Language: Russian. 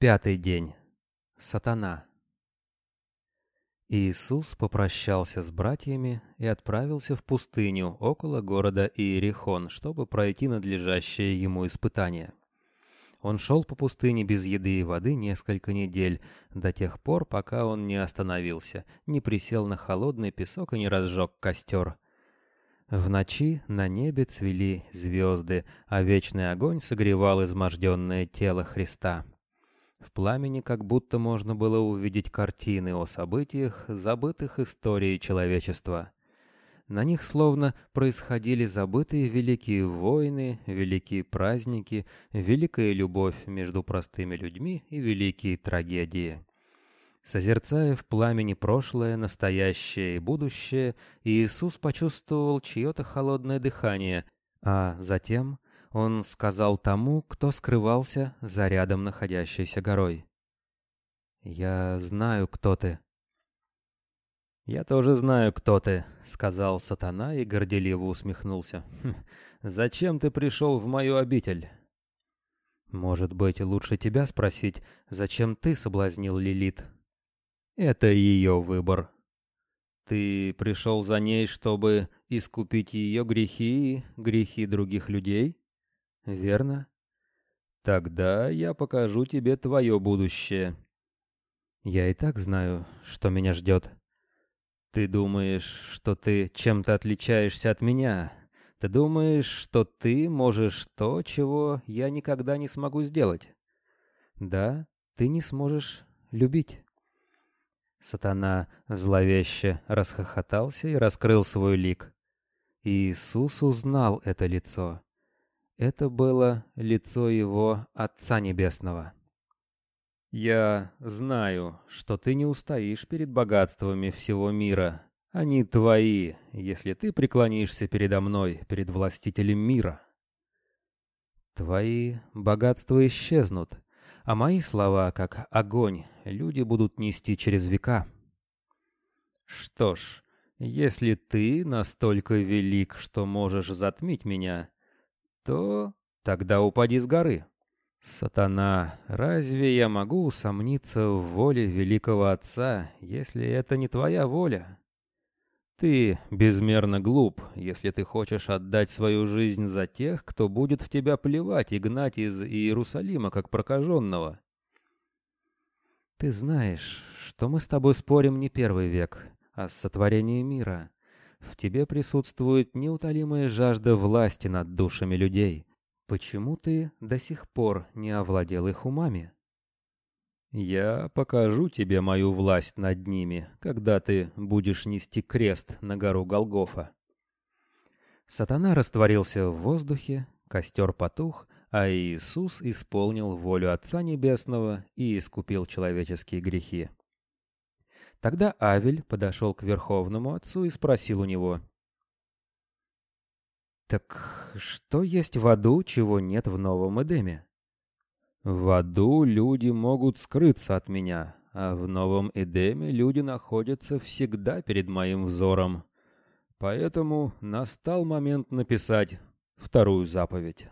Пятый день. Сатана. Иисус попрощался с братьями и отправился в пустыню около города Иерихон, чтобы пройти надлежащее ему испытание. Он шел по пустыне без еды и воды несколько недель, до тех пор, пока он не остановился, не присел на холодный песок и не разжег костер. В ночи на небе цвели звезды, а вечный огонь согревал изможденное тело Христа. В пламени как будто можно было увидеть картины о событиях, забытых историей человечества. На них словно происходили забытые великие войны, великие праздники, великая любовь между простыми людьми и великие трагедии. Созерцая в пламени прошлое, настоящее и будущее, Иисус почувствовал чье-то холодное дыхание, а затем он сказал тому, кто скрывался за рядом находящейся горой. «Я знаю, кто ты». «Я тоже знаю, кто ты», — сказал сатана и горделиво усмехнулся. «Хм, «Зачем ты пришел в мою обитель?» «Может быть, лучше тебя спросить, зачем ты соблазнил Лилит?» «Это ее выбор», ты пришел за ней, чтобы искупить ее грехи и грехи других людей? Верно? Тогда я покажу тебе твое будущее. Я и так знаю, что меня ждет. Ты думаешь, что ты чем-то отличаешься от меня? Ты думаешь, что ты можешь то, чего я никогда не смогу сделать? Да, ты не сможешь любить. Сатана зловеще расхохотался и раскрыл свой лик. Иисус узнал это лицо. Это было лицо его Отца Небесного. «Я знаю, что ты не устоишь перед богатствами всего мира. Они твои, если ты преклонишься передо мной, перед властителем мира. Твои богатства исчезнут, а мои слова, как огонь, люди будут нести через века. Что ж, если ты настолько велик, что можешь затмить меня, то тогда упади с горы. Сатана, разве я могу усомниться в воле великого Отца, если это не твоя воля? Ты безмерно глуп, если ты хочешь отдать свою жизнь за тех, кто будет в тебя плевать и гнать из Иерусалима, как прокаженного. Ты знаешь, что мы с тобой спорим не первый век, а с сотворением мира. В тебе присутствует неутолимая жажда власти над душами людей. Почему ты до сих пор не овладел их умами? Я покажу тебе мою власть над ними, когда ты будешь нести крест на гору Голгофа. Сатана растворился в воздухе, костер потух, а Иисус исполнил волю Отца Небесного и искупил человеческие грехи. Тогда Авель подошел к Верховному Отцу и спросил у него. «Так что есть в аду, чего нет в Новом Эдеме?» «В аду люди могут скрыться от меня, а в Новом Эдеме люди находятся всегда перед моим взором. Поэтому настал момент написать вторую заповедь».